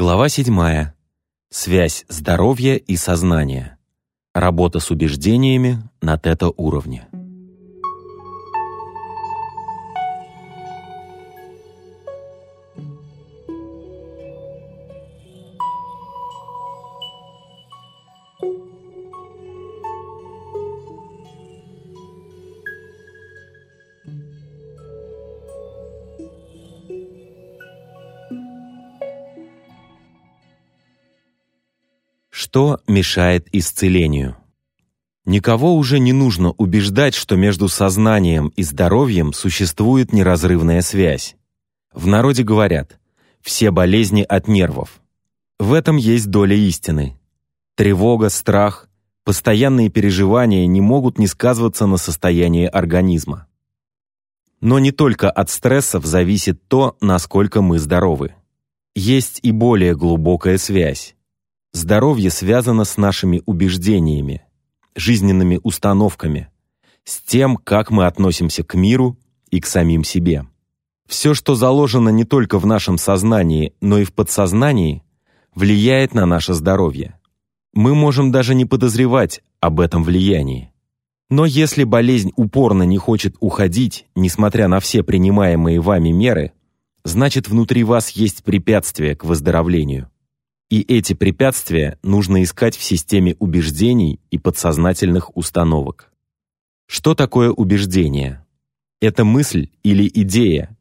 Глава 7. Связь здоровья и сознания. Работа с убеждениями на тета-уровне. Что мешает исцелению? Никого уже не нужно убеждать, что между сознанием и здоровьем существует неразрывная связь. В народе говорят «все болезни от нервов». В этом есть доля истины. Тревога, страх, постоянные переживания не могут не сказываться на состоянии организма. Но не только от стрессов зависит то, насколько мы здоровы. Есть и более глубокая связь. Здоровье связано с нашими убеждениями, жизненными установками, с тем, как мы относимся к миру и к самим себе. Все, что заложено не только в нашем сознании, но и в подсознании, влияет на наше здоровье. Мы можем даже не подозревать об этом влиянии. Но если болезнь упорно не хочет уходить, несмотря на все принимаемые вами меры, значит внутри вас есть препятствие к выздоровлению. И эти препятствия нужно искать в системе убеждений и подсознательных установок. Что такое убеждение? Это мысль или идея,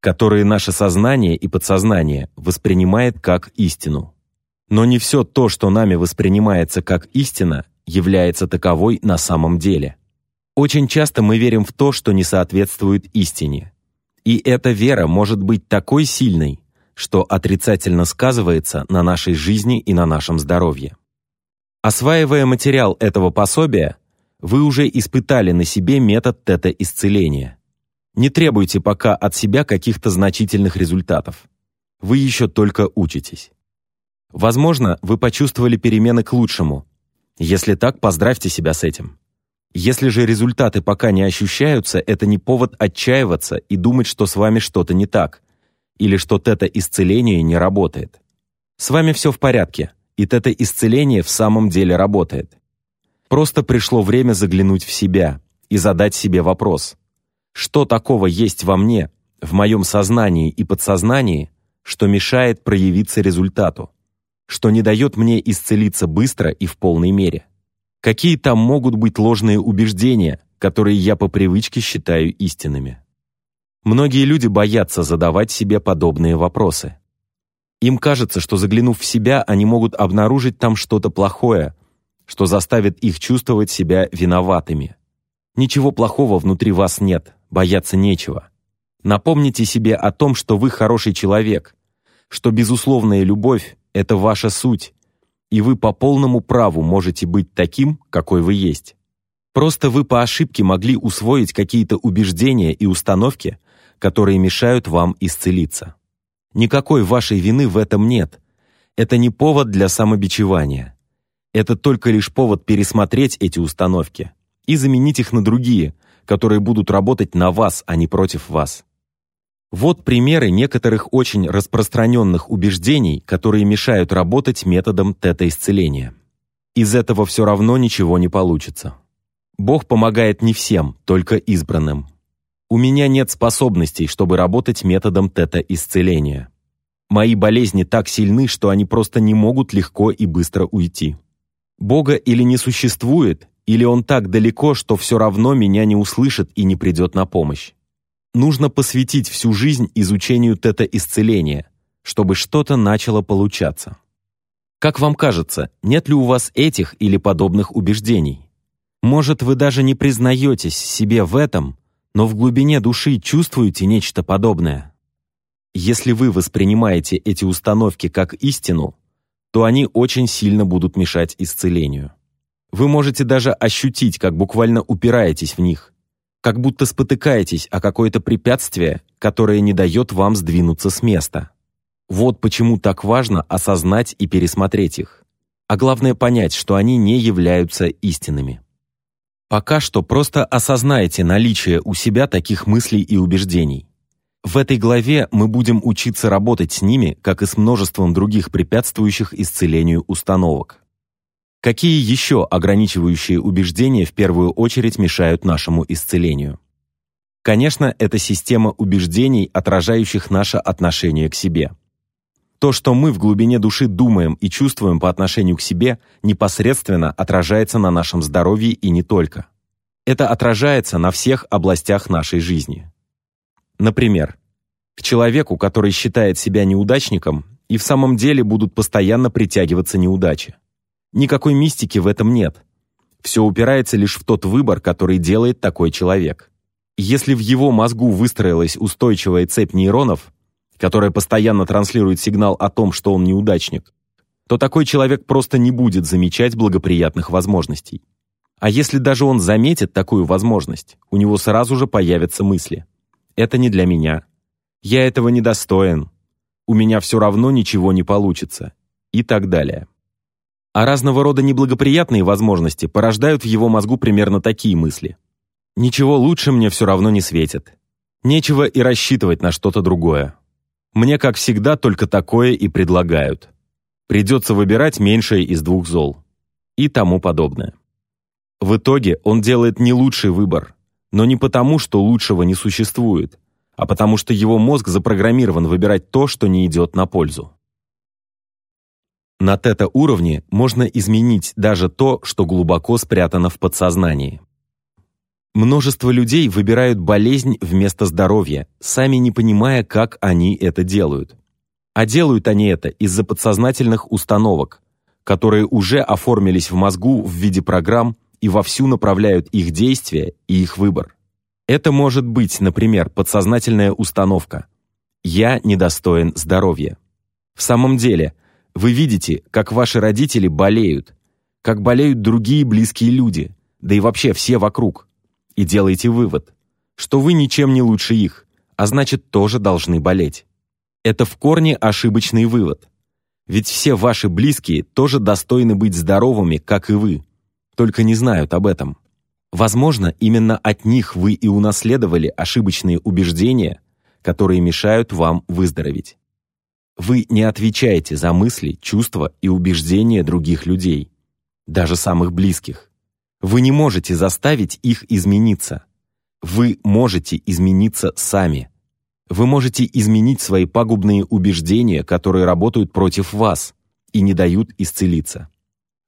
которые наше сознание и подсознание воспринимает как истину. Но не все то, что нами воспринимается как истина, является таковой на самом деле. Очень часто мы верим в то, что не соответствует истине. И эта вера может быть такой сильной, что отрицательно сказывается на нашей жизни и на нашем здоровье. Осваивая материал этого пособия, вы уже испытали на себе метод тета-исцеления. Не требуйте пока от себя каких-то значительных результатов. Вы еще только учитесь. Возможно, вы почувствовали перемены к лучшему. Если так, поздравьте себя с этим. Если же результаты пока не ощущаются, это не повод отчаиваться и думать, что с вами что-то не так, или что тета-исцеление не работает. С вами все в порядке, и тета-исцеление в самом деле работает. Просто пришло время заглянуть в себя и задать себе вопрос. Что такого есть во мне, в моем сознании и подсознании, что мешает проявиться результату? Что не дает мне исцелиться быстро и в полной мере? Какие там могут быть ложные убеждения, которые я по привычке считаю истинными? Многие люди боятся задавать себе подобные вопросы. Им кажется, что заглянув в себя, они могут обнаружить там что-то плохое, что заставит их чувствовать себя виноватыми. Ничего плохого внутри вас нет, бояться нечего. Напомните себе о том, что вы хороший человек, что безусловная любовь — это ваша суть, и вы по полному праву можете быть таким, какой вы есть. Просто вы по ошибке могли усвоить какие-то убеждения и установки, которые мешают вам исцелиться. Никакой вашей вины в этом нет. Это не повод для самобичевания. Это только лишь повод пересмотреть эти установки и заменить их на другие, которые будут работать на вас, а не против вас. Вот примеры некоторых очень распространенных убеждений, которые мешают работать методом тета-исцеления. Из этого все равно ничего не получится. Бог помогает не всем, только избранным. У меня нет способностей, чтобы работать методом тета-исцеления. Мои болезни так сильны, что они просто не могут легко и быстро уйти. Бога или не существует, или Он так далеко, что все равно меня не услышит и не придет на помощь. Нужно посвятить всю жизнь изучению тета-исцеления, чтобы что-то начало получаться. Как вам кажется, нет ли у вас этих или подобных убеждений? Может, вы даже не признаетесь себе в этом, но в глубине души чувствуете нечто подобное. Если вы воспринимаете эти установки как истину, то они очень сильно будут мешать исцелению. Вы можете даже ощутить, как буквально упираетесь в них, как будто спотыкаетесь о какое-то препятствие, которое не дает вам сдвинуться с места. Вот почему так важно осознать и пересмотреть их. А главное понять, что они не являются истинными. Пока что просто осознайте наличие у себя таких мыслей и убеждений. В этой главе мы будем учиться работать с ними, как и с множеством других препятствующих исцелению установок. Какие еще ограничивающие убеждения в первую очередь мешают нашему исцелению? Конечно, это система убеждений, отражающих наше отношение к себе. То, что мы в глубине души думаем и чувствуем по отношению к себе, непосредственно отражается на нашем здоровье и не только. Это отражается на всех областях нашей жизни. Например, к человеку, который считает себя неудачником, и в самом деле будут постоянно притягиваться неудачи. Никакой мистики в этом нет. Все упирается лишь в тот выбор, который делает такой человек. Если в его мозгу выстроилась устойчивая цепь нейронов, которая постоянно транслирует сигнал о том, что он неудачник, то такой человек просто не будет замечать благоприятных возможностей. А если даже он заметит такую возможность, у него сразу же появятся мысли. «Это не для меня. Я этого не достоин. У меня все равно ничего не получится». И так далее. А разного рода неблагоприятные возможности порождают в его мозгу примерно такие мысли. «Ничего лучше мне все равно не светит. Нечего и рассчитывать на что-то другое. Мне, как всегда, только такое и предлагают. Придется выбирать меньшее из двух зол». И тому подобное. В итоге он делает не лучший выбор, но не потому, что лучшего не существует, а потому что его мозг запрограммирован выбирать то, что не идет на пользу. На тета-уровне можно изменить даже то, что глубоко спрятано в подсознании. Множество людей выбирают болезнь вместо здоровья, сами не понимая, как они это делают. А делают они это из-за подсознательных установок, которые уже оформились в мозгу в виде программ и вовсю направляют их действия и их выбор. Это может быть, например, подсознательная установка «я недостоин здоровья». В самом деле – вы видите, как ваши родители болеют, как болеют другие близкие люди, да и вообще все вокруг. И делаете вывод, что вы ничем не лучше их, а значит тоже должны болеть. Это в корне ошибочный вывод. Ведь все ваши близкие тоже достойны быть здоровыми, как и вы, только не знают об этом. Возможно, именно от них вы и унаследовали ошибочные убеждения, которые мешают вам выздороветь. Вы не отвечаете за мысли, чувства и убеждения других людей, даже самых близких. Вы не можете заставить их измениться. Вы можете измениться сами. Вы можете изменить свои пагубные убеждения, которые работают против вас и не дают исцелиться.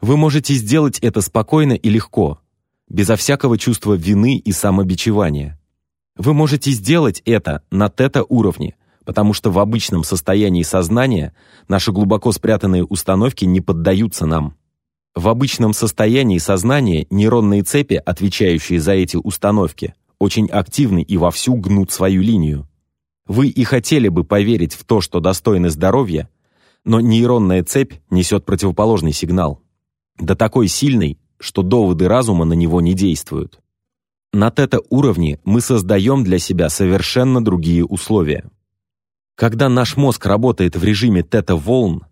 Вы можете сделать это спокойно и легко, безо всякого чувства вины и самобичевания. Вы можете сделать это на тета-уровне, потому что в обычном состоянии сознания наши глубоко спрятанные установки не поддаются нам. В обычном состоянии сознания нейронные цепи, отвечающие за эти установки, очень активны и вовсю гнут свою линию. Вы и хотели бы поверить в то, что достойны здоровья, но нейронная цепь несет противоположный сигнал. Да такой сильный, что доводы разума на него не действуют. На тета-уровне мы создаем для себя совершенно другие условия. Когда наш мозг работает в режиме тета-волн,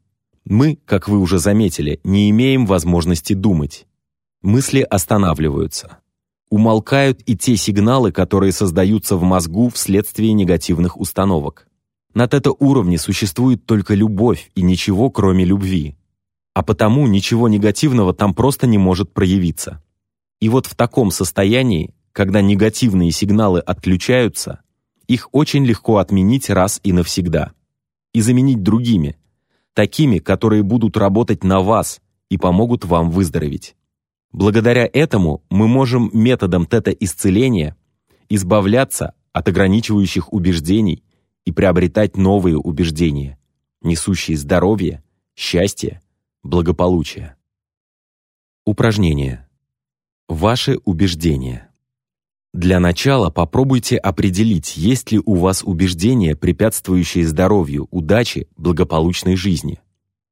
мы, как вы уже заметили, не имеем возможности думать. Мысли останавливаются. Умолкают и те сигналы, которые создаются в мозгу вследствие негативных установок. На тета-уровне существует только любовь и ничего, кроме любви. А потому ничего негативного там просто не может проявиться. И вот в таком состоянии, когда негативные сигналы отключаются, их очень легко отменить раз и навсегда. И заменить другими, такими, которые будут работать на вас и помогут вам выздороветь. Благодаря этому мы можем методом тета-исцеления избавляться от ограничивающих убеждений и приобретать новые убеждения, несущие здоровье, счастье, благополучие. Упражнение. Ваши убеждения. Для начала попробуйте определить, есть ли у вас убеждения, препятствующие здоровью, удаче, благополучной жизни.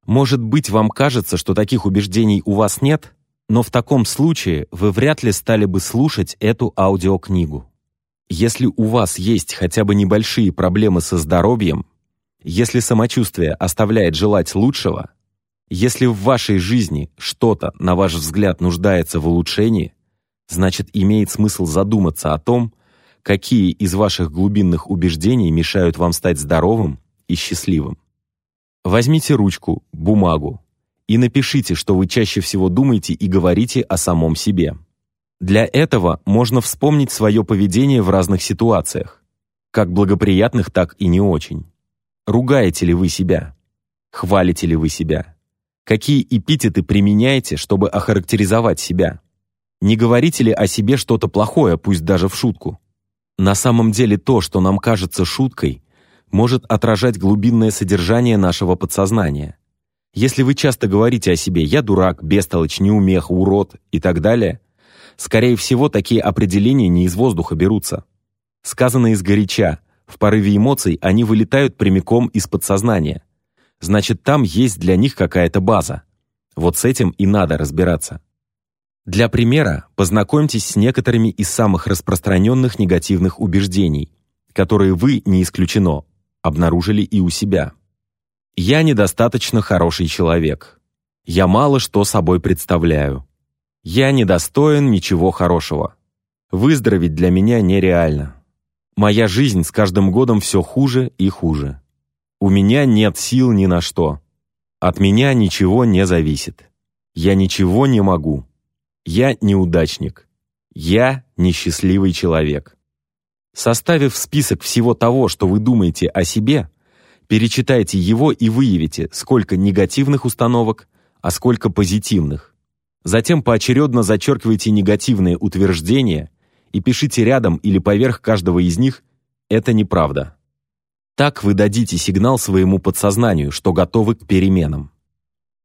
Может быть, вам кажется, что таких убеждений у вас нет, но в таком случае вы вряд ли стали бы слушать эту аудиокнигу. Если у вас есть хотя бы небольшие проблемы со здоровьем, если самочувствие оставляет желать лучшего, если в вашей жизни что-то, на ваш взгляд, нуждается в улучшении, значит, имеет смысл задуматься о том, какие из ваших глубинных убеждений мешают вам стать здоровым и счастливым. Возьмите ручку, бумагу и напишите, что вы чаще всего думаете и говорите о самом себе. Для этого можно вспомнить свое поведение в разных ситуациях, как благоприятных, так и не очень. Ругаете ли вы себя? Хвалите ли вы себя? Какие эпитеты применяете, чтобы охарактеризовать себя? Не говорите ли о себе что-то плохое, пусть даже в шутку? На самом деле то, что нам кажется шуткой, может отражать глубинное содержание нашего подсознания. Если вы часто говорите о себе «я дурак», «бестолочь», «неумех», «урод» и так далее, скорее всего, такие определения не из воздуха берутся. Сказано из горяча, в порыве эмоций они вылетают прямиком из подсознания. Значит, там есть для них какая-то база. Вот с этим и надо разбираться. Для примера познакомьтесь с некоторыми из самых распространенных негативных убеждений, которые вы, не исключено, обнаружили и у себя. «Я недостаточно хороший человек. Я мало что собой представляю. Я недостоин ничего хорошего. Выздороветь для меня нереально. Моя жизнь с каждым годом все хуже и хуже. У меня нет сил ни на что. От меня ничего не зависит. Я ничего не могу. Я неудачник. Я несчастливый человек. Составив список всего того, что вы думаете о себе, перечитайте его и выявите, сколько негативных установок, а сколько позитивных. Затем поочередно зачеркивайте негативные утверждения и пишите рядом или поверх каждого из них «это неправда». Так вы дадите сигнал своему подсознанию, что готовы к переменам.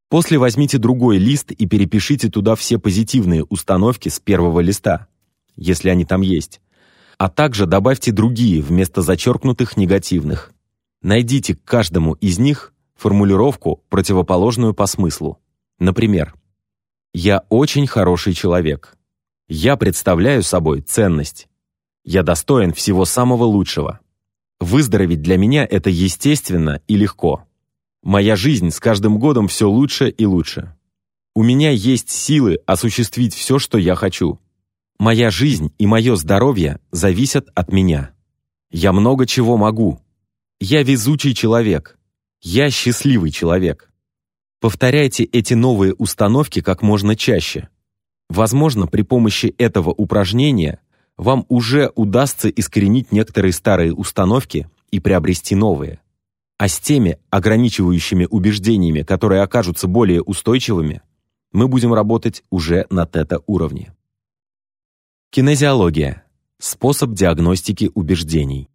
После возьмите другой лист и перепишите туда все позитивные установки с первого листа, если они там есть, а также добавьте другие вместо зачеркнутых негативных. Найдите к каждому из них формулировку, противоположную по смыслу. Например, «Я очень хороший человек. Я представляю собой ценность. Я достоин всего самого лучшего. Выздороветь для меня – это естественно и легко. Моя жизнь с каждым годом все лучше и лучше. У меня есть силы осуществить все, что я хочу. Моя жизнь и мое здоровье зависят от меня. Я много чего могу. Я везучий человек. Я счастливый человек. Повторяйте эти новые установки как можно чаще. Возможно, при помощи этого упражнения вам уже удастся искоренить некоторые старые установки и приобрести новые. А с теми ограничивающими убеждениями, которые окажутся более устойчивыми, мы будем работать уже на тета-уровне. Кинезиология. Способ диагностики убеждений.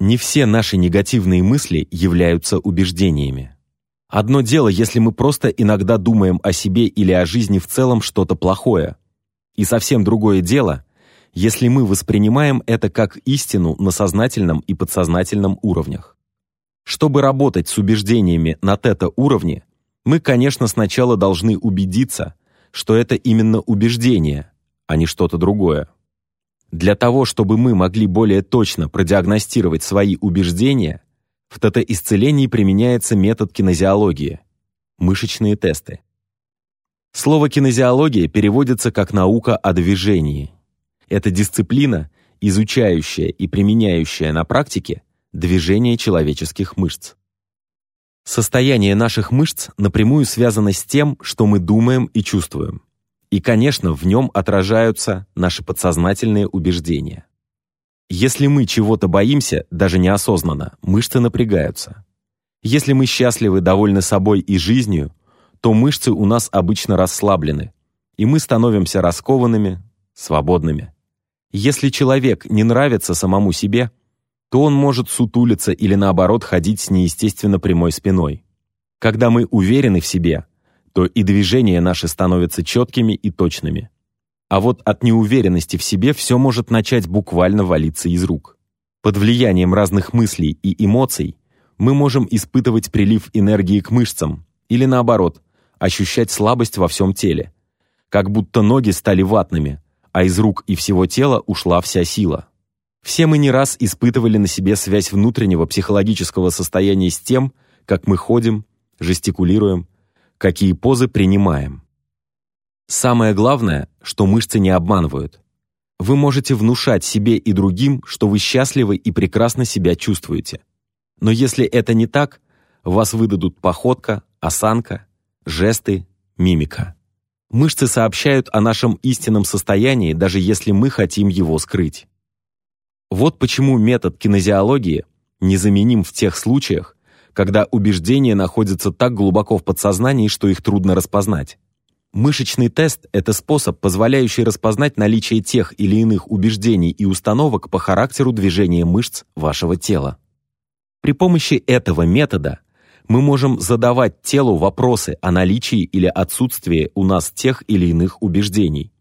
Не все наши негативные мысли являются убеждениями. Одно дело, если мы просто иногда думаем о себе или о жизни в целом что-то плохое. И совсем другое дело, если мы воспринимаем это как истину на сознательном и подсознательном уровнях. Чтобы работать с убеждениями на тета-уровне, мы, конечно, сначала должны убедиться, что это именно убеждение, а не что-то другое. Для того, чтобы мы могли более точно продиагностировать свои убеждения, в тета-исцелении применяется метод кинезиологии – мышечные тесты. Слово «кинезиология» переводится как «наука о движении». Это дисциплина, изучающая и применяющая на практике движение человеческих мышц. Состояние наших мышц напрямую связано с тем, что мы думаем и чувствуем. И, конечно, в нем отражаются наши подсознательные убеждения. Если мы чего-то боимся, даже неосознанно, мышцы напрягаются. Если мы счастливы, довольны собой и жизнью, то мышцы у нас обычно расслаблены, и мы становимся раскованными, свободными. Если человек не нравится самому себе – то он может сутулиться или наоборот ходить с неестественно прямой спиной. Когда мы уверены в себе, то и движения наши становятся четкими и точными. А вот от неуверенности в себе все может начать буквально валиться из рук. Под влиянием разных мыслей и эмоций мы можем испытывать прилив энергии к мышцам или наоборот, ощущать слабость во всем теле, как будто ноги стали ватными, а из рук и всего тела ушла вся сила. Все мы не раз испытывали на себе связь внутреннего психологического состояния с тем, как мы ходим, жестикулируем, какие позы принимаем. Самое главное, что мышцы не обманывают. Вы можете внушать себе и другим, что вы счастливы и прекрасно себя чувствуете. Но если это не так, вас выдадут походка, осанка, жесты, мимика. Мышцы сообщают о нашем истинном состоянии, даже если мы хотим его скрыть. Вот почему метод кинезиологии незаменим в тех случаях, когда убеждения находятся так глубоко в подсознании, что их трудно распознать. Мышечный тест – это способ, позволяющий распознать наличие тех или иных убеждений и установок по характеру движения мышц вашего тела. При помощи этого метода мы можем задавать телу вопросы о наличии или отсутствии у нас тех или иных убеждений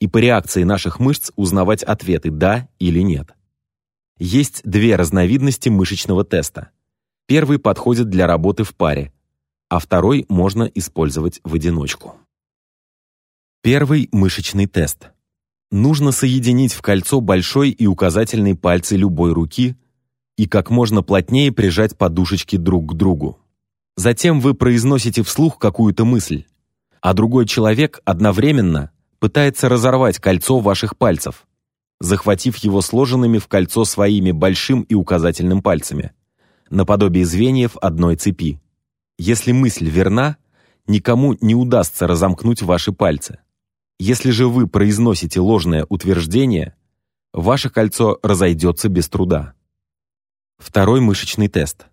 и по реакции наших мышц узнавать ответы «да» или «нет». Есть две разновидности мышечного теста. Первый подходит для работы в паре, а второй можно использовать в одиночку. Первый мышечный тест. Нужно соединить в кольцо большой и указательный пальцы любой руки и как можно плотнее прижать подушечки друг к другу. Затем вы произносите вслух какую-то мысль, а другой человек одновременно пытается разорвать кольцо ваших пальцев, захватив его сложенными в кольцо своими большим и указательным пальцами, наподобие звеньев одной цепи. Если мысль верна, никому не удастся разомкнуть ваши пальцы. Если же вы произносите ложное утверждение, ваше кольцо разойдется без труда. Второй мышечный тест.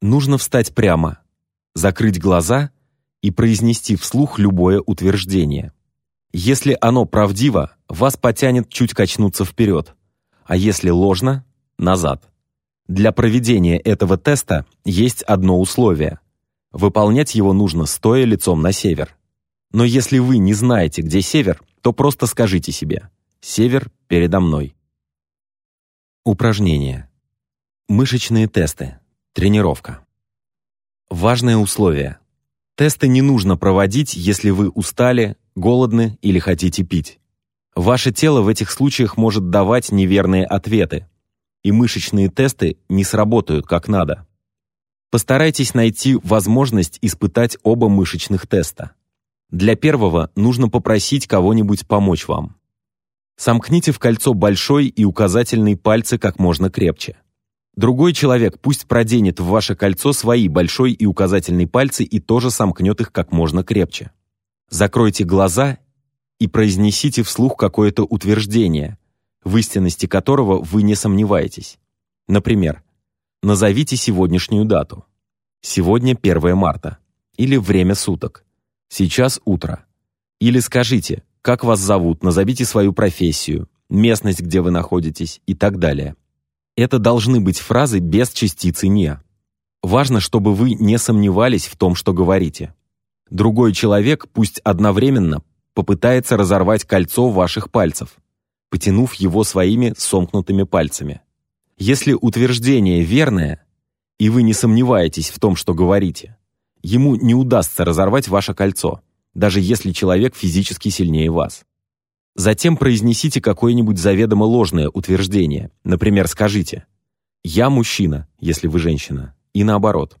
Нужно встать прямо, закрыть глаза и произнести вслух любое утверждение. Если оно правдиво, вас потянет чуть качнуться вперед, а если ложно – назад. Для проведения этого теста есть одно условие. Выполнять его нужно стоя лицом на север. Но если вы не знаете, где север, то просто скажите себе «Север передо мной». Упражнение. Мышечные тесты. Тренировка. Важное условие. Тесты не нужно проводить, если вы устали, голодны или хотите пить. Ваше тело в этих случаях может давать неверные ответы, и мышечные тесты не сработают как надо. Постарайтесь найти возможность испытать оба мышечных теста. Для первого нужно попросить кого-нибудь помочь вам. Сомкните в кольцо большой и указательный пальцы как можно крепче. Другой человек пусть проденет в ваше кольцо свои большой и указательный пальцы и тоже сомкнет их как можно крепче. Закройте глаза и произнесите вслух какое-то утверждение, в истинности которого вы не сомневаетесь. Например, назовите сегодняшнюю дату. Сегодня 1 марта. Или время суток. Сейчас утро. Или скажите, как вас зовут, назовите свою профессию, местность, где вы находитесь и так далее. Это должны быть фразы без частицы «не». Важно, чтобы вы не сомневались в том, что говорите. Другой человек пусть одновременно попытается разорвать кольцо ваших пальцев, потянув его своими сомкнутыми пальцами. Если утверждение верное, и вы не сомневаетесь в том, что говорите, ему не удастся разорвать ваше кольцо, даже если человек физически сильнее вас. Затем произнесите какое-нибудь заведомо ложное утверждение. Например, скажите «Я мужчина», если вы женщина, и наоборот.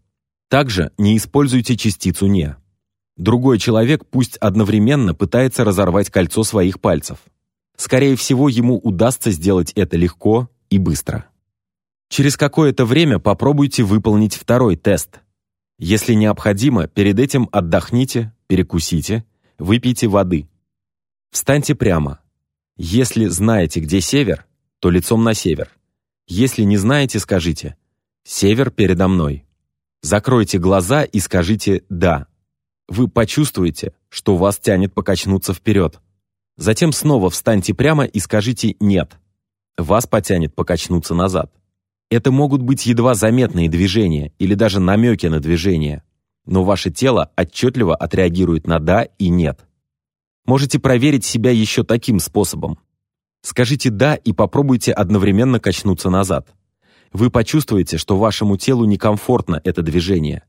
Также не используйте частицу «не». Другой человек пусть одновременно пытается разорвать кольцо своих пальцев. Скорее всего, ему удастся сделать это легко и быстро. Через какое-то время попробуйте выполнить второй тест, если необходимо, перед этим отдохните, перекусите, выпейте воды. Встаньте прямо. Если знаете, где север, то лицом на север. Если не знаете, скажите «Север передо мной». Закройте глаза и скажите «да». Вы почувствуете, что вас тянет покачнуться вперед. Затем снова встаньте прямо и скажите «нет». Вас потянет покачнуться назад. Это могут быть едва заметные движения или даже намеки на движение, но ваше тело отчетливо отреагирует на «да» и «нет». Можете проверить себя еще таким способом. Скажите «да» и попробуйте одновременно качнуться назад. Вы почувствуете, что вашему телу некомфортно это движение.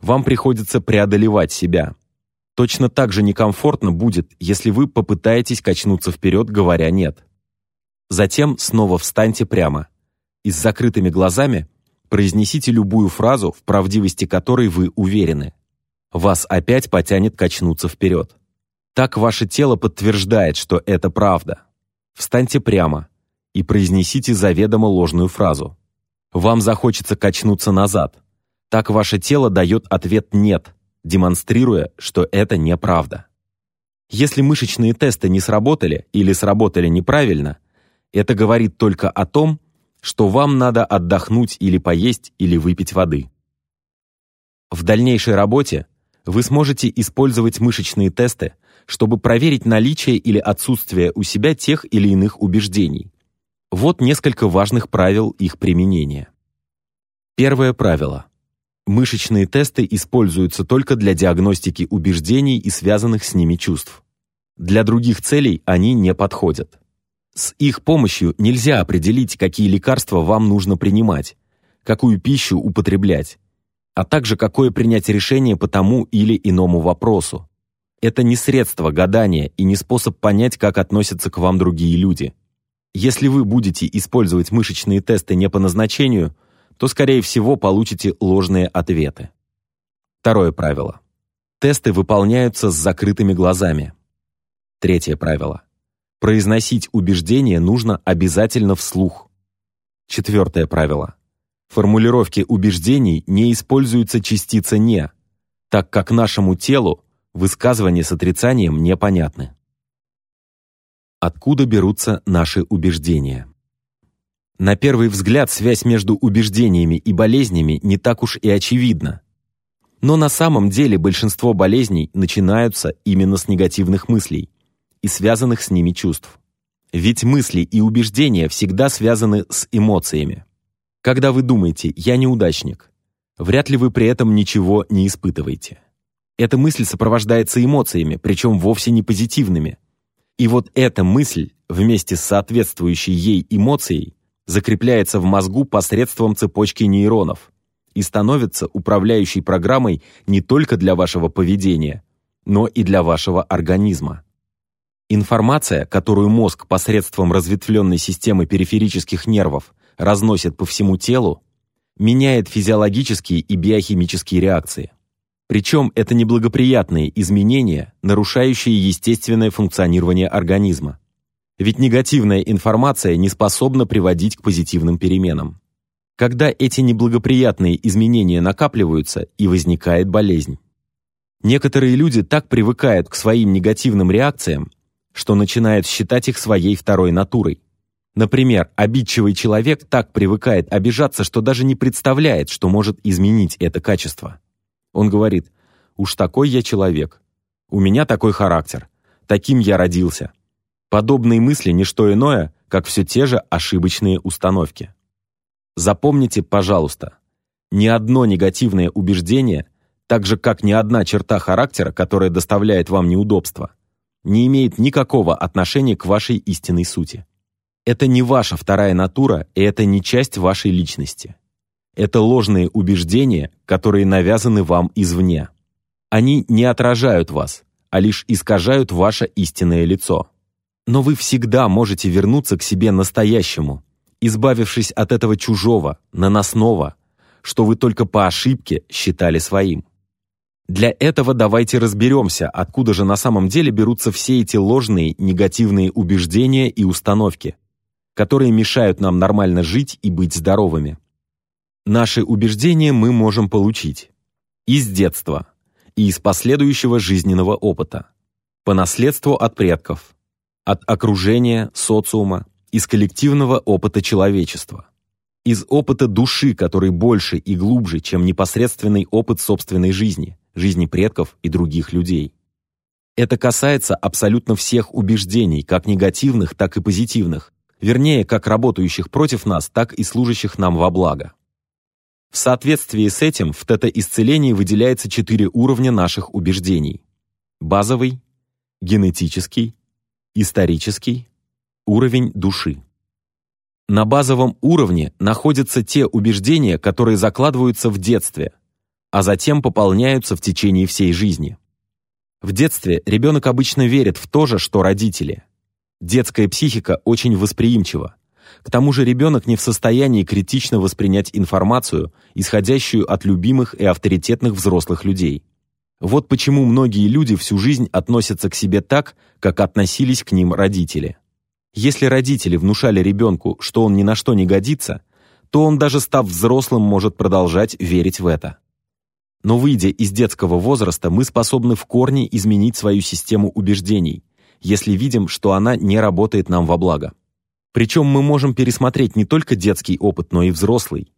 Вам приходится преодолевать себя. Точно так же некомфортно будет, если вы попытаетесь качнуться вперед, говоря «нет». Затем снова встаньте прямо и с закрытыми глазами произнесите любую фразу, в правдивости которой вы уверены. Вас опять потянет качнуться вперед. Так ваше тело подтверждает, что это правда. Встаньте прямо и произнесите заведомо ложную фразу. Вам захочется качнуться назад. Так ваше тело дает ответ «нет», демонстрируя, что это неправда. Если мышечные тесты не сработали или сработали неправильно, это говорит только о том, что вам надо отдохнуть или поесть или выпить воды. В дальнейшей работе вы сможете использовать мышечные тесты, чтобы проверить наличие или отсутствие у себя тех или иных убеждений. Вот несколько важных правил их применения. Первое правило. Мышечные тесты используются только для диагностики убеждений и связанных с ними чувств. Для других целей они не подходят. С их помощью нельзя определить, какие лекарства вам нужно принимать, какую пищу употреблять, а также какое принять решение по тому или иному вопросу. Это не средство гадания и не способ понять, как относятся к вам другие люди. Если вы будете использовать мышечные тесты не по назначению, то, скорее всего, получите ложные ответы. Второе правило. Тесты выполняются с закрытыми глазами. Третье правило. Произносить убеждения нужно обязательно вслух. Четвертое правило. В формулировке убеждений не используется частица «не», так как нашему телу высказывания с отрицанием непонятны. Откуда берутся наши убеждения? На первый взгляд связь между убеждениями и болезнями не так уж и очевидна. Но на самом деле большинство болезней начинаются именно с негативных мыслей – и связанных с ними чувств. Ведь мысли и убеждения всегда связаны с эмоциями. Когда вы думаете «я неудачник», вряд ли вы при этом ничего не испытываете. Эта мысль сопровождается эмоциями, причем вовсе не позитивными. И вот эта мысль вместе с соответствующей ей эмоцией закрепляется в мозгу посредством цепочки нейронов и становится управляющей программой не только для вашего поведения, но и для вашего организма. Информация, которую мозг посредством разветвленной системы периферических нервов разносит по всему телу, меняет физиологические и биохимические реакции. Причем это неблагоприятные изменения, нарушающие естественное функционирование организма. Ведь негативная информация не способна приводить к позитивным переменам. Когда эти неблагоприятные изменения накапливаются, и возникает болезнь. Некоторые люди так привыкают к своим негативным реакциям, что начинает считать их своей второй натурой. Например, обидчивый человек так привыкает обижаться, что даже не представляет, что может изменить это качество. Он говорит, «Уж такой я человек. У меня такой характер. Таким я родился». Подобные мысли – не что иное, как все те же ошибочные установки. Запомните, пожалуйста, ни одно негативное убеждение, так же как ни одна черта характера, которая доставляет вам неудобства – не имеет никакого отношения к вашей истинной сути. Это не ваша вторая натура, и это не часть вашей личности. Это ложные убеждения, которые навязаны вам извне. Они не отражают вас, а лишь искажают ваше истинное лицо. Но вы всегда можете вернуться к себе настоящему, избавившись от этого чужого, наносного, что вы только по ошибке считали своим. Для этого давайте разберемся, откуда же на самом деле берутся все эти ложные негативные убеждения и установки, которые мешают нам нормально жить и быть здоровыми. Наши убеждения мы можем получить из детства и из последующего жизненного опыта, по наследству от предков, от окружения, социума, из коллективного опыта человечества, из опыта души, который больше и глубже, чем непосредственный опыт собственной жизни – жизни предков и других людей. Это касается абсолютно всех убеждений, как негативных, так и позитивных, вернее, как работающих против нас, так и служащих нам во благо. В соответствии с этим в тета-исцелении выделяется четыре уровня наших убеждений. Базовый, генетический, исторический, уровень души. На базовом уровне находятся те убеждения, которые закладываются в детстве, а затем пополняются в течение всей жизни. В детстве ребенок обычно верит в то же, что родители. Детская психика очень восприимчива. К тому же ребенок не в состоянии критично воспринять информацию, исходящую от любимых и авторитетных взрослых людей. Вот почему многие люди всю жизнь относятся к себе так, как относились к ним родители. Если родители внушали ребенку, что он ни на что не годится, то он даже став взрослым может продолжать верить в это. Но выйдя из детского возраста, мы способны в корне изменить свою систему убеждений, если видим, что она не работает нам во благо. Причем мы можем пересмотреть не только детский опыт, но и взрослый.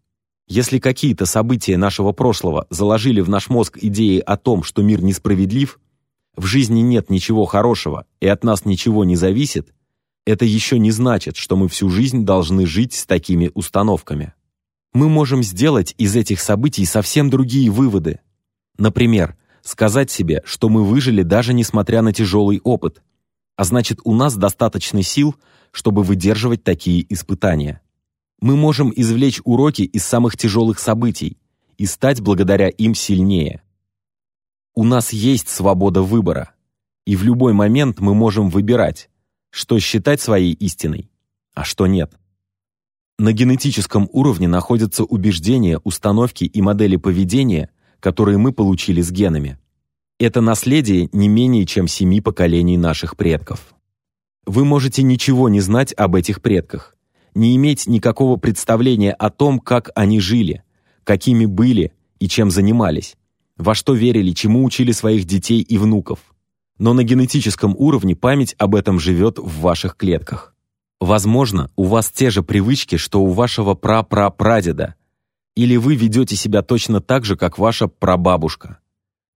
Если какие-то события нашего прошлого заложили в наш мозг идеи о том, что мир несправедлив, в жизни нет ничего хорошего и от нас ничего не зависит, это еще не значит, что мы всю жизнь должны жить с такими установками. Мы можем сделать из этих событий совсем другие выводы. Например, сказать себе, что мы выжили даже несмотря на тяжелый опыт, а значит у нас достаточно сил, чтобы выдерживать такие испытания. Мы можем извлечь уроки из самых тяжелых событий и стать благодаря им сильнее. У нас есть свобода выбора, и в любой момент мы можем выбирать, что считать своей истиной, а что нет. На генетическом уровне находятся убеждения, установки и модели поведения, которые мы получили с генами. Это наследие не менее чем семи поколений наших предков. Вы можете ничего не знать об этих предках, не иметь никакого представления о том, как они жили, какими были и чем занимались, во что верили, чему учили своих детей и внуков но на генетическом уровне память об этом живет в ваших клетках. Возможно, у вас те же привычки, что у вашего прапрапрадеда, или вы ведете себя точно так же, как ваша прабабушка.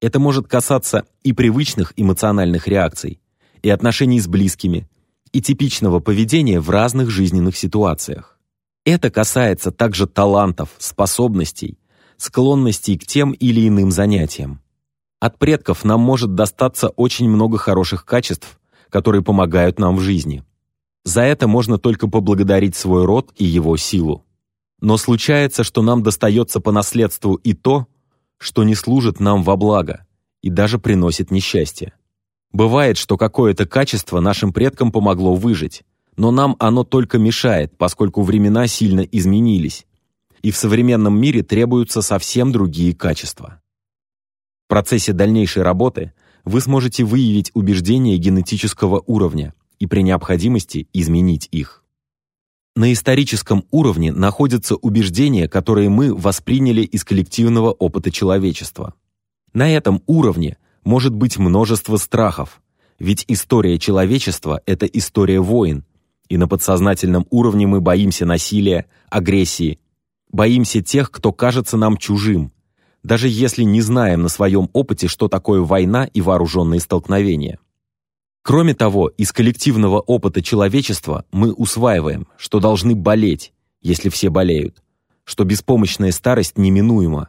Это может касаться и привычных эмоциональных реакций, и отношений с близкими, и типичного поведения в разных жизненных ситуациях. Это касается также талантов, способностей, склонностей к тем или иным занятиям. От предков нам может достаться очень много хороших качеств, которые помогают нам в жизни. За это можно только поблагодарить свой род и его силу. Но случается, что нам достается по наследству и то, что не служит нам во благо и даже приносит несчастье. Бывает, что какое-то качество нашим предкам помогло выжить, но нам оно только мешает, поскольку времена сильно изменились, и в современном мире требуются совсем другие качества. В процессе дальнейшей работы вы сможете выявить убеждения генетического уровня и при необходимости изменить их. На историческом уровне находятся убеждения, которые мы восприняли из коллективного опыта человечества. На этом уровне может быть множество страхов, ведь история человечества – это история войн, и на подсознательном уровне мы боимся насилия, агрессии, боимся тех, кто кажется нам чужим, даже если не знаем на своем опыте, что такое война и вооруженные столкновения. Кроме того, из коллективного опыта человечества мы усваиваем, что должны болеть, если все болеют, что беспомощная старость неминуема,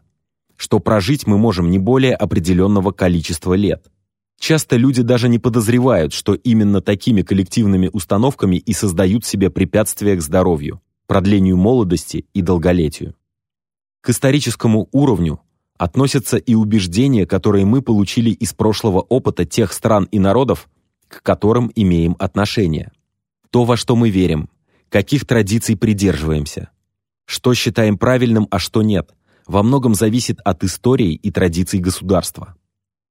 что прожить мы можем не более определенного количества лет. Часто люди даже не подозревают, что именно такими коллективными установками и создают себе препятствия к здоровью, продлению молодости и долголетию. К историческому уровню относятся и убеждения, которые мы получили из прошлого опыта тех стран и народов, к которым имеем отношение. То, во что мы верим, каких традиций придерживаемся, что считаем правильным, а что нет, во многом зависит от истории и традиций государства.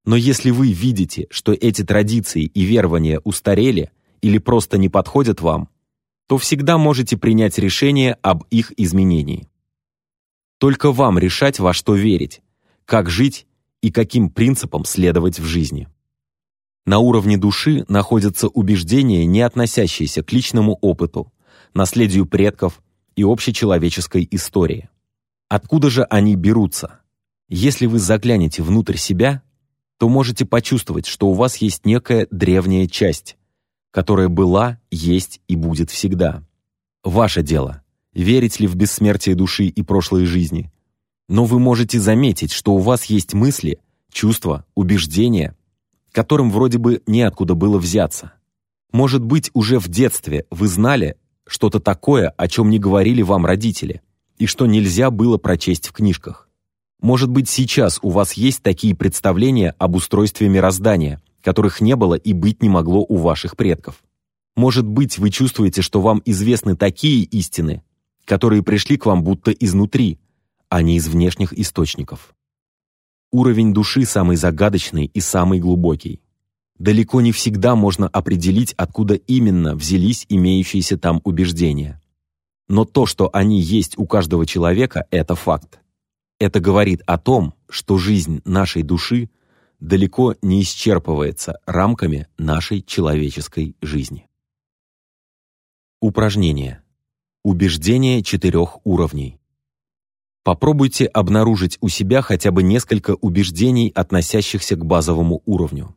Но если вы видите, что эти традиции и верования устарели или просто не подходят вам, то всегда можете принять решение об их изменении. Только вам решать, во что верить, как жить и каким принципам следовать в жизни. На уровне души находятся убеждения, не относящиеся к личному опыту, наследию предков и общечеловеческой истории. Откуда же они берутся? Если вы заглянете внутрь себя, то можете почувствовать, что у вас есть некая древняя часть, которая была, есть и будет всегда. Ваше дело, верить ли в бессмертие души и прошлой жизни, но вы можете заметить, что у вас есть мысли, чувства, убеждения, которым вроде бы неоткуда было взяться. Может быть, уже в детстве вы знали что-то такое, о чем не говорили вам родители, и что нельзя было прочесть в книжках. Может быть, сейчас у вас есть такие представления об устройстве мироздания, которых не было и быть не могло у ваших предков. Может быть, вы чувствуете, что вам известны такие истины, которые пришли к вам будто изнутри, а не из внешних источников. Уровень души самый загадочный и самый глубокий. далеко не всегда можно определить, откуда именно взялись имеющиеся там убеждения. Но то, что они есть у каждого человека, это факт. Это говорит о том, что жизнь нашей души далеко не исчерпывается рамками нашей человеческой жизни. Упражнение. Убеждение четырех уровней. Попробуйте обнаружить у себя хотя бы несколько убеждений, относящихся к базовому уровню.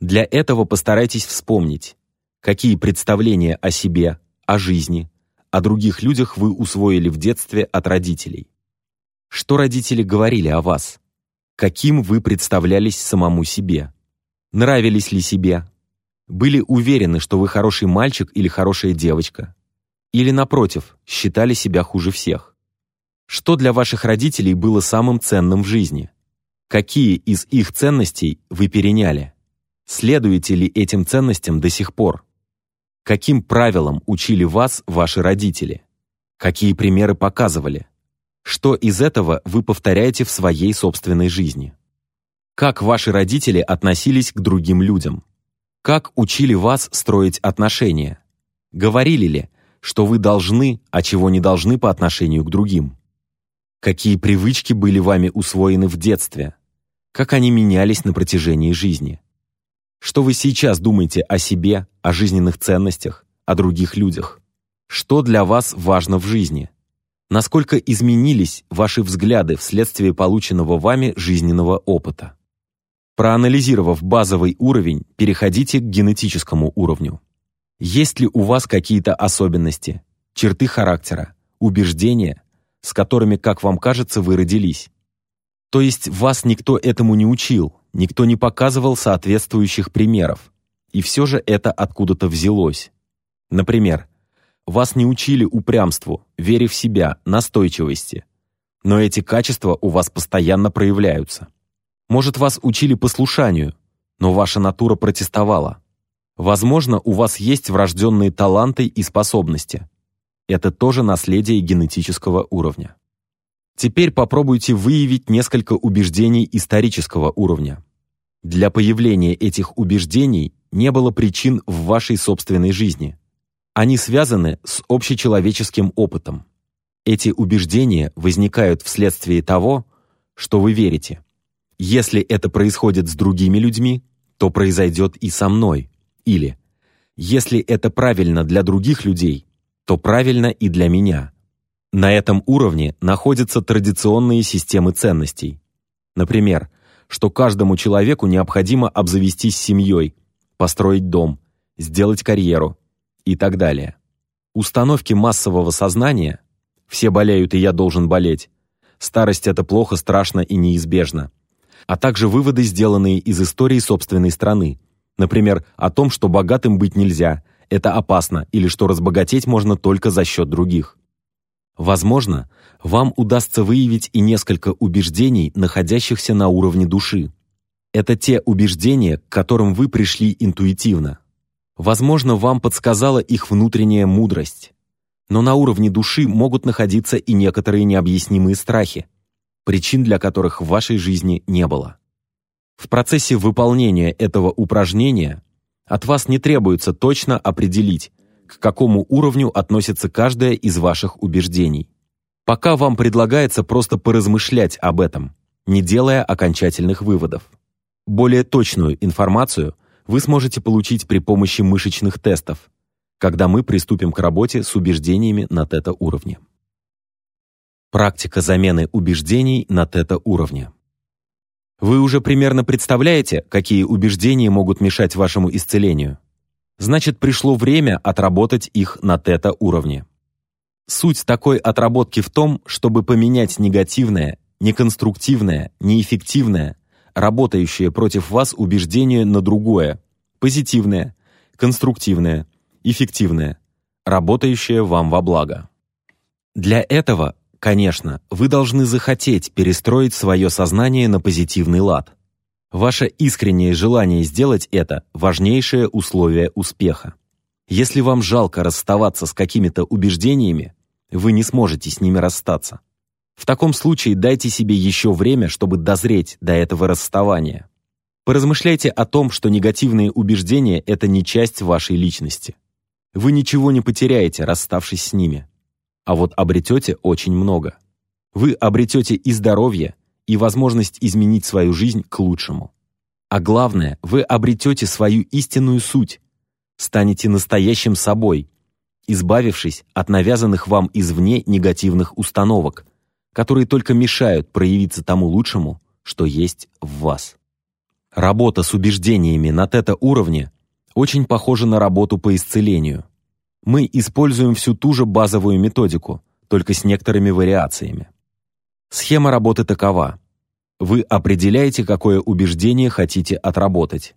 Для этого постарайтесь вспомнить, какие представления о себе, о жизни, о других людях вы усвоили в детстве от родителей. Что родители говорили о вас? Каким вы представлялись самому себе? Нравились ли себе? Были уверены, что вы хороший мальчик или хорошая девочка? Или, напротив, считали себя хуже всех? Что для ваших родителей было самым ценным в жизни? Какие из их ценностей вы переняли? Следуете ли этим ценностям до сих пор? Каким правилам учили вас ваши родители? Какие примеры показывали? Что из этого вы повторяете в своей собственной жизни? Как ваши родители относились к другим людям? Как учили вас строить отношения? Говорили ли, что вы должны, а чего не должны по отношению к другим? Какие привычки были вами усвоены в детстве? Как они менялись на протяжении жизни? Что вы сейчас думаете о себе, о жизненных ценностях, о других людях? Что для вас важно в жизни? Насколько изменились ваши взгляды вследствие полученного вами жизненного опыта? Проанализировав базовый уровень, переходите к генетическому уровню. Есть ли у вас какие-то особенности, черты характера, убеждения, с которыми, как вам кажется, вы родились? То есть вас никто этому не учил, никто не показывал соответствующих примеров, и все же это откуда-то взялось. Например, вас не учили упрямству, вере в себя, настойчивости, но эти качества у вас постоянно проявляются. Может, вас учили послушанию, но ваша натура протестовала. Возможно, у вас есть врожденные таланты и способности. Это тоже наследие генетического уровня. Теперь попробуйте выявить несколько убеждений исторического уровня. Для появления этих убеждений не было причин в вашей собственной жизни. Они связаны с общечеловеческим опытом. Эти убеждения возникают вследствие того, что вы верите. Если это происходит с другими людьми, то произойдет и со мной. Или если это правильно для других людей, то правильно и для меня. На этом уровне находятся традиционные системы ценностей. Например, что каждому человеку необходимо обзавестись семьей, построить дом, сделать карьеру и так далее. Установки массового сознания «все болеют, и я должен болеть», «старость – это плохо, страшно и неизбежно», а также выводы, сделанные из истории собственной страны, например, о том, что богатым быть нельзя, это опасно, или что разбогатеть можно только за счет других. Возможно, вам удастся выявить и несколько убеждений, находящихся на уровне души. Это те убеждения, к которым вы пришли интуитивно. Возможно, вам подсказала их внутренняя мудрость. Но на уровне души могут находиться и некоторые необъяснимые страхи, причин для которых в вашей жизни не было. В процессе выполнения этого упражнения от вас не требуется точно определить, к какому уровню относится каждое из ваших убеждений. Пока вам предлагается просто поразмышлять об этом, не делая окончательных выводов. Более точную информацию вы сможете получить при помощи мышечных тестов, когда мы приступим к работе с убеждениями на тета-уровне. Практика замены убеждений на тета-уровне. Вы уже примерно представляете, какие убеждения могут мешать вашему исцелению? Значит пришло время отработать их на тета-уровне. Суть такой отработки в том, чтобы поменять негативное, неконструктивное, неэффективное, работающее против вас убеждение на другое, позитивное, конструктивное, эффективное, работающее вам во благо. Для этого, конечно, вы должны захотеть перестроить свое сознание на позитивный лад – Ваше искреннее желание сделать это – важнейшее условие успеха. Если вам жалко расставаться с какими-то убеждениями, вы не сможете с ними расстаться. В таком случае дайте себе еще время, чтобы дозреть до этого расставания. Поразмышляйте о том, что негативные убеждения — это не часть вашей личности. Вы ничего не потеряете, расставшись с ними. А вот обретете очень много. Вы обретете и здоровье, и возможность изменить свою жизнь к лучшему. А главное, вы обретете свою истинную суть, станете настоящим собой, избавившись от навязанных вам извне негативных установок, которые только мешают проявиться тому лучшему, что есть в вас. Работа с убеждениями на тета-уровне очень похожа на работу по исцелению. Мы используем всю ту же базовую методику, только с некоторыми вариациями. Схема работы такова. Вы определяете, какое убеждение хотите отработать.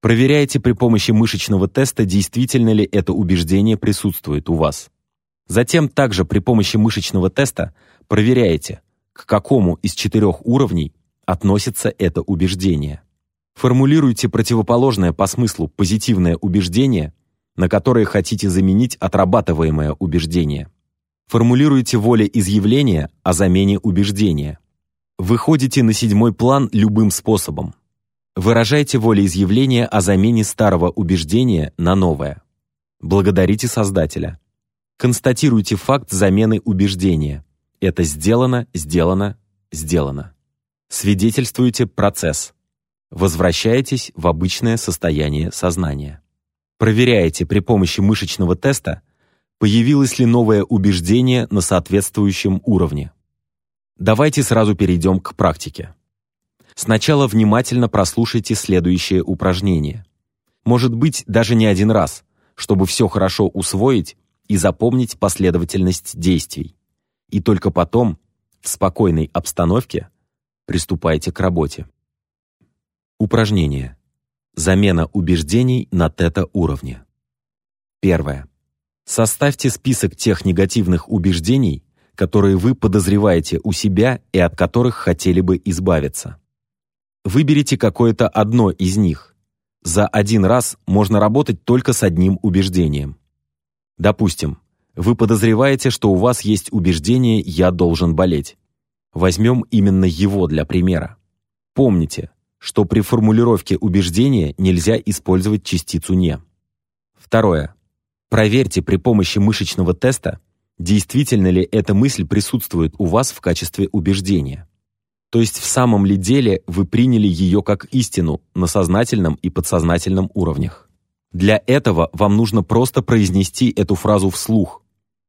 Проверяете при помощи мышечного теста, действительно ли это убеждение присутствует у вас. Затем также при помощи мышечного теста проверяете, к какому из четырех уровней относится это убеждение. Формулируйте противоположное по смыслу позитивное убеждение, на которое хотите заменить отрабатываемое убеждение. Формулируйте волеизъявление о замене убеждения. Выходите на седьмой план любым способом. Выражайте волеизъявление о замене старого убеждения на новое. Благодарите Создателя. Констатируйте факт замены убеждения. Это сделано, сделано, сделано. Свидетельствуйте процесс. Возвращаетесь в обычное состояние сознания. Проверяете при помощи мышечного теста, появилось ли новое убеждение на соответствующем уровне. Давайте сразу перейдем к практике. Сначала внимательно прослушайте следующее упражнение. Может быть, даже не один раз, чтобы все хорошо усвоить и запомнить последовательность действий. И только потом, в спокойной обстановке, приступайте к работе. Упражнение. Замена убеждений на тета-уровне. Первое. Составьте список тех негативных убеждений, которые вы подозреваете у себя и от которых хотели бы избавиться. Выберите какое-то одно из них. За один раз можно работать только с одним убеждением. Допустим, вы подозреваете, что у вас есть убеждение «я должен болеть». Возьмем именно его для примера. Помните, что при формулировке убеждения нельзя использовать частицу «не». Второе. Проверьте при помощи мышечного теста, действительно ли эта мысль присутствует у вас в качестве убеждения. То есть в самом ли деле вы приняли ее как истину на сознательном и подсознательном уровнях. Для этого вам нужно просто произнести эту фразу вслух,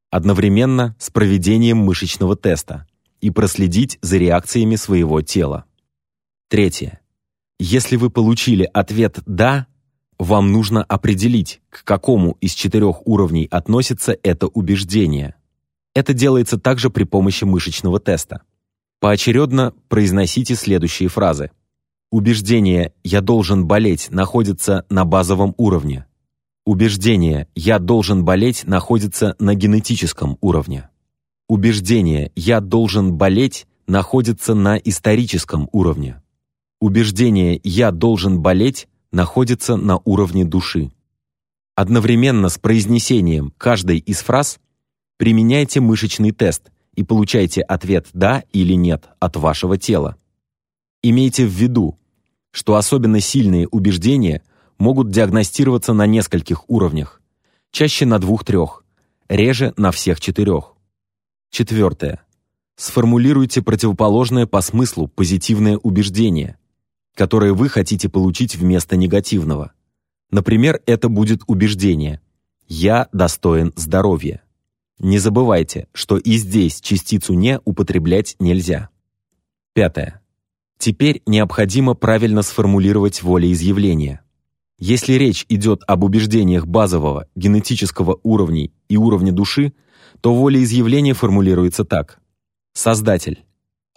одновременно с проведением мышечного теста и проследить за реакциями своего тела. Третье. Если вы получили ответ «да», вам нужно определить, к какому из четырех уровней относится это убеждение. Это делается также при помощи мышечного теста. Поочередно произносите следующие фразы. Убеждение «я должен болеть» находится на базовом уровне. Убеждение «я должен болеть» находится на генетическом уровне. Убеждение «я должен болеть» находится на историческом уровне. Убеждение «я должен болеть» находится на уровне души. Одновременно с произнесением каждой из фраз применяйте мышечный тест и получайте ответ «да» или «нет» от вашего тела. Имейте в виду, что особенно сильные убеждения могут диагностироваться на нескольких уровнях, чаще на двух-трех, реже на всех четырех. Четвертое. Сформулируйте противоположное по смыслу позитивное убеждение, которое вы хотите получить вместо негативного. Например, это будет убеждение «Я достоин здоровья». Не забывайте, что и здесь частицу «не» употреблять нельзя. Пятое. Теперь необходимо правильно сформулировать волеизъявление. Если речь идет об убеждениях базового, генетического уровней и уровня души, то волеизъявление формулируется так. Создатель,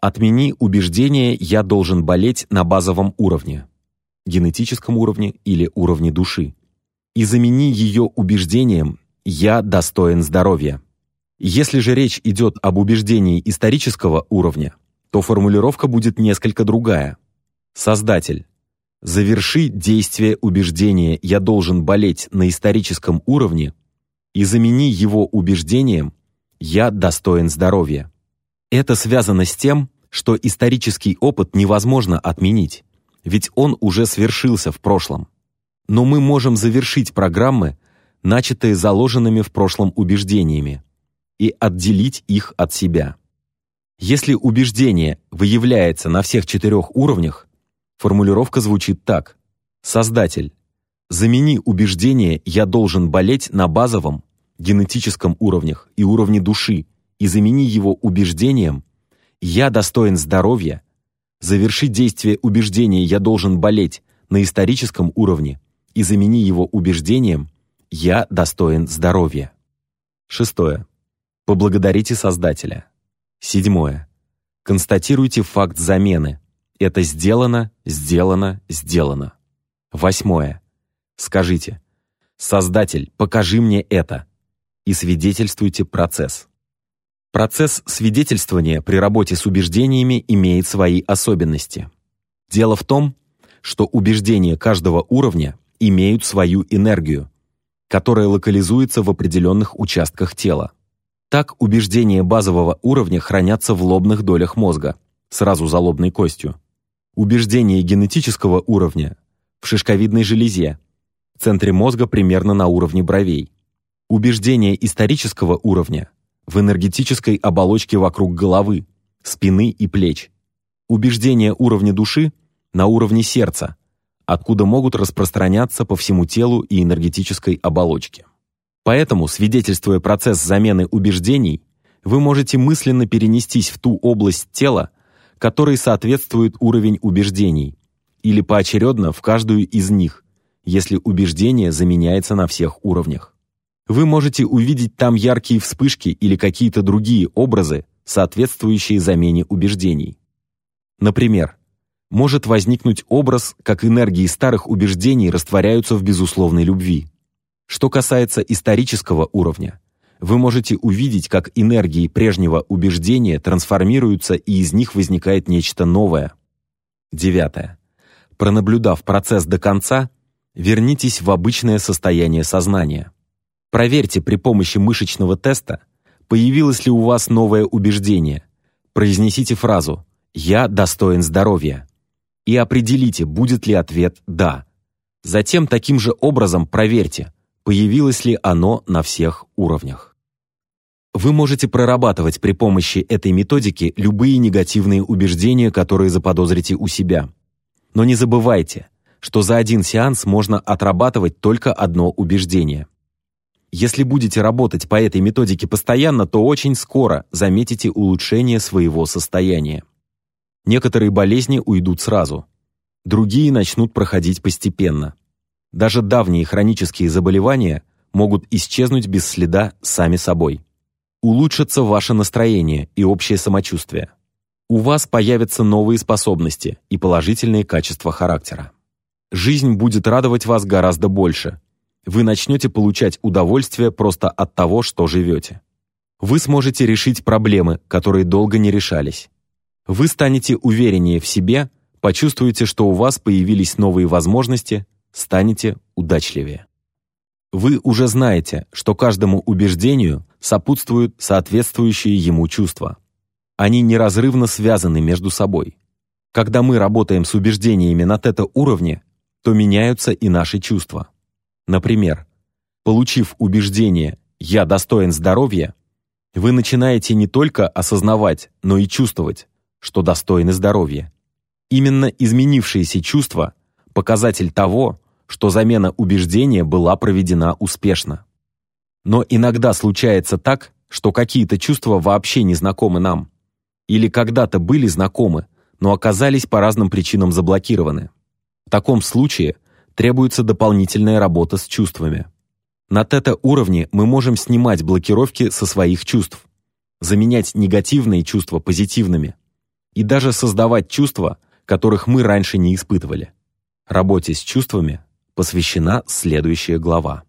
отмени убеждение «я должен болеть» на базовом уровне, генетическом уровне или уровне души, и замени ее убеждением «я достоин здоровья». Если же речь идет об убеждении исторического уровня, то формулировка будет несколько другая. Создатель, заверши действие убеждения «я должен болеть» на историческом уровне и замени его убеждением «я достоин здоровья». Это связано с тем, что исторический опыт невозможно отменить, ведь он уже свершился в прошлом. Но мы можем завершить программы, начатые заложенными в прошлом убеждениями, и отделить их от себя. Если убеждение выявляется на всех четырех уровнях, формулировка звучит так. Создатель, замени убеждение «я должен болеть» на базовом, генетическом уровнях и уровне души и замени его убеждением «я достоин здоровья», заверши действие убеждения «я должен болеть» на историческом уровне и замени его убеждением «я достоин здоровья». Шестое. Поблагодарите Создателя. Седьмое. Констатируйте факт замены. Это сделано, сделано, сделано. Восьмое. Скажите «Создатель, покажи мне это» и свидетельствуйте процесс. Процесс свидетельствования при работе с убеждениями имеет свои особенности. Дело в том, что убеждения каждого уровня имеют свою энергию, которая локализуется в определенных участках тела. Так убеждения базового уровня хранятся в лобных долях мозга, сразу за лобной костью. Убеждения генетического уровня в шишковидной железе, в центре мозга примерно на уровне бровей. Убеждения исторического уровня в энергетической оболочке вокруг головы, спины и плеч. Убеждения уровня души на уровне сердца, откуда могут распространяться по всему телу и энергетической оболочке. Поэтому, свидетельствуя процесс замены убеждений, вы можете мысленно перенестись в ту область тела, которой соответствует уровень убеждений, или поочередно в каждую из них, если убеждение заменяется на всех уровнях. Вы можете увидеть там яркие вспышки или какие-то другие образы, соответствующие замене убеждений. Например, может возникнуть образ, как энергии старых убеждений растворяются в безусловной любви. Что касается исторического уровня, вы можете увидеть, как энергии прежнего убеждения трансформируются и из них возникает нечто новое. Девятое. Пронаблюдав процесс до конца, вернитесь в обычное состояние сознания. Проверьте при помощи мышечного теста, появилось ли у вас новое убеждение. Произнесите фразу «Я достоин здоровья» и определите, будет ли ответ «да». Затем таким же образом проверьте, появилось ли оно на всех уровнях. Вы можете прорабатывать при помощи этой методики любые негативные убеждения, которые заподозрите у себя. Но не забывайте, что за один сеанс можно отрабатывать только одно убеждение. Если будете работать по этой методике постоянно, то очень скоро заметите улучшение своего состояния. Некоторые болезни уйдут сразу, другие начнут проходить постепенно. Даже давние хронические заболевания могут исчезнуть без следа сами собой. Улучшится ваше настроение и общее самочувствие. У вас появятся новые способности и положительные качества характера. Жизнь будет радовать вас гораздо больше, вы начнете получать удовольствие просто от того, что живете. Вы сможете решить проблемы, которые долго не решались. Вы станете увереннее в себе, почувствуете, что у вас появились новые возможности, станете удачливее. Вы уже знаете, что каждому убеждению сопутствуют соответствующие ему чувства. Они неразрывно связаны между собой. Когда мы работаем с убеждениями на тета-уровне, то меняются и наши чувства. Например, получив убеждение «я достоин здоровья», вы начинаете не только осознавать, но и чувствовать, что достойны здоровья. Именно изменившиеся чувства – показатель того, что замена убеждения была проведена успешно. Но иногда случается так, что какие-то чувства вообще не знакомы нам. Или когда-то были знакомы, но оказались по разным причинам заблокированы. В таком случае – требуется дополнительная работа с чувствами. На тета-уровне мы можем снимать блокировки со своих чувств, заменять негативные чувства позитивными и даже создавать чувства, которых мы раньше не испытывали. Работе с чувствами посвящена следующая глава.